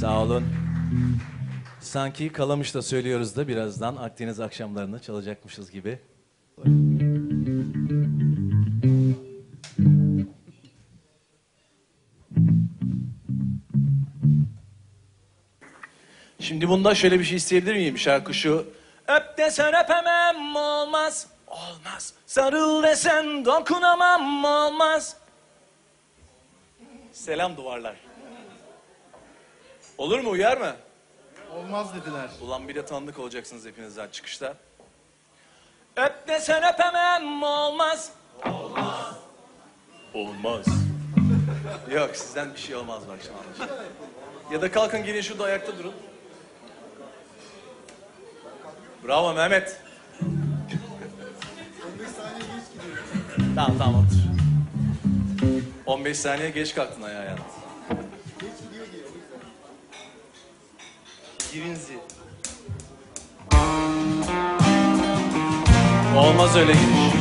Sağ olun. Sanki Kalamış'ta söylüyoruz da birazdan Akdeniz akşamlarını çalacakmışız gibi. Şimdi bunda şöyle bir şey isteyebilir miyim? Şarkı şu. Öp desen öpemem olmaz. Olmaz. Sarıl desen dokunamam olmaz. Selam duvarlar. Olur mu uyar mı? Olmaz dediler. Ulan bir de tanıdık olacaksınız hepinizden çıkışta. Öp desen öpemem olmaz. Olmaz. Olmaz. Yok sizden bir şey olmaz bak an. Ya da kalkın gelin şurada ayakta durun. Bravo Mehmet. tamam tamam otur. 15 saniye geç kalktın ayağa yalnız. Girinzi. Olmaz öyle giriş.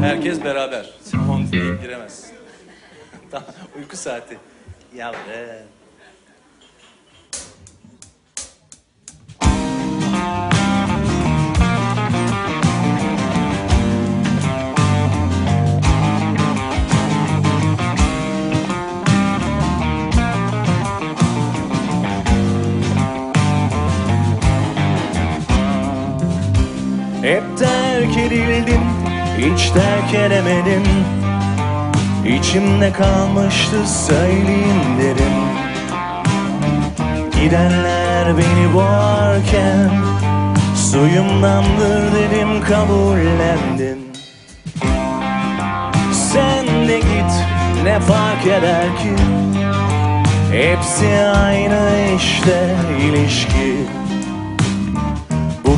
Herkes beraber. Sen onu giremezsin. uyku saati. Yavrum. Hep terk edildim, hiç terk edemedim. İçimde kalmıştı söyleyeyim derim Gidenler beni boğarken Suyumdandır dedim kabullendim. Sen de git ne fark eder ki? Hepsi aynı işte ilişki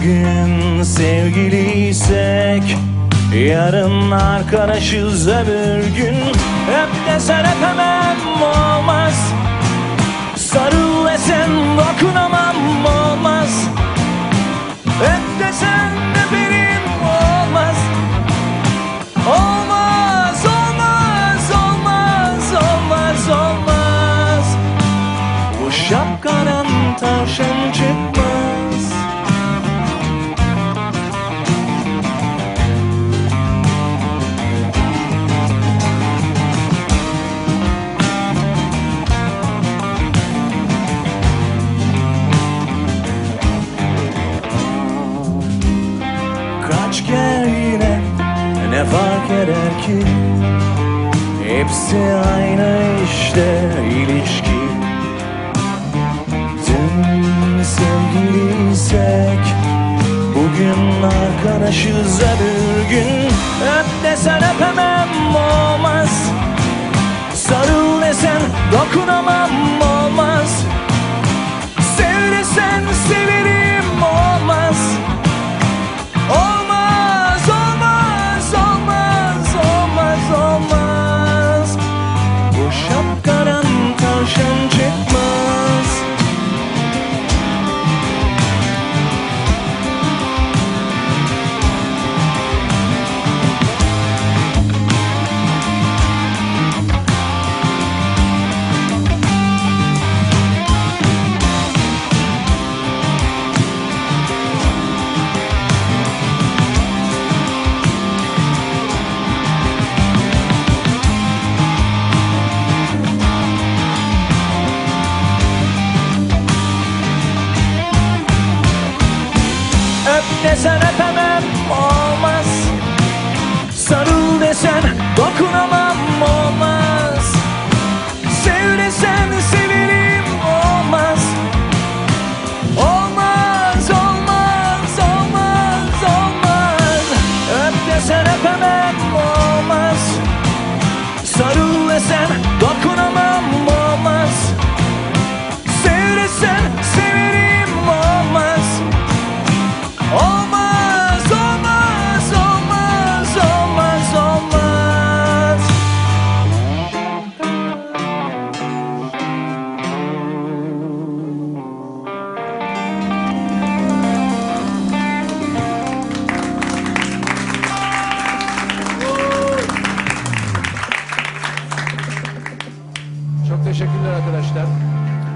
Bugün sevgiliysek Yarın arkadaşız öbür gün. Öp desen öpemem olmaz. Sarıl desen dokunamam olmaz. Öp desen de benim olmaz. Olmaz, olmaz, olmaz, olmaz, olmaz. Bu şapkadan tavşan ne fark eder ki Hepsi aynı işte ilişki. Dün sevgiliysek Bugün arkadaşız öbür gün Öp desen öpemem olmaz. Sarıl desen dokunamam olmaz olmaz. Sarıl desen dokunamam olmaz teşekkürler arkadaşlar.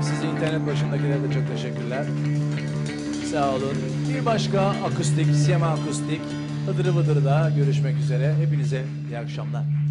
Size internet başındakilere de çok teşekkürler. Sağ olun. Bir başka akustik, Siyama Akustik, Hıdırı Bıdır'da görüşmek üzere. Hepinize iyi akşamlar.